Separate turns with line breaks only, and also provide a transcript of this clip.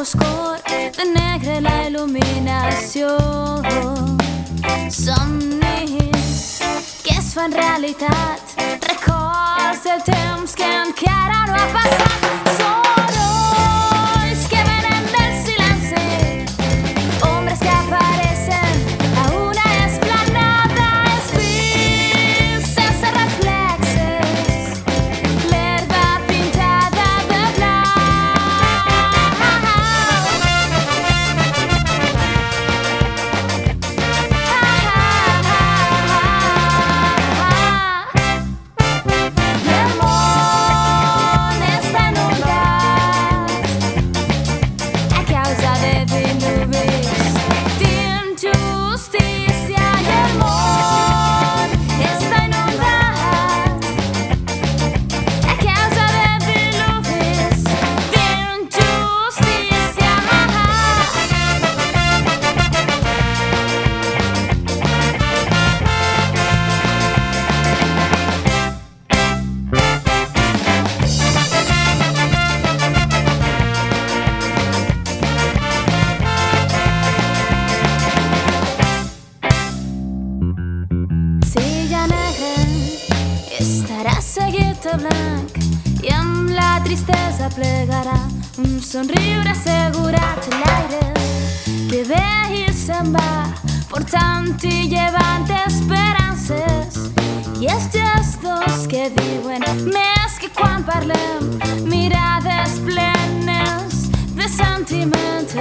foscor, de negre la il·luminació. Somnis que es fan realitat, records del temps que encara no ha passat. Sorolls de blanc i amb la tristesa plegarà un somriure assegurat a l'aire. Que ve i se'n va portant i llevant esperances. I els gestos que diuen més que quan parlem mirades plenes de sentiments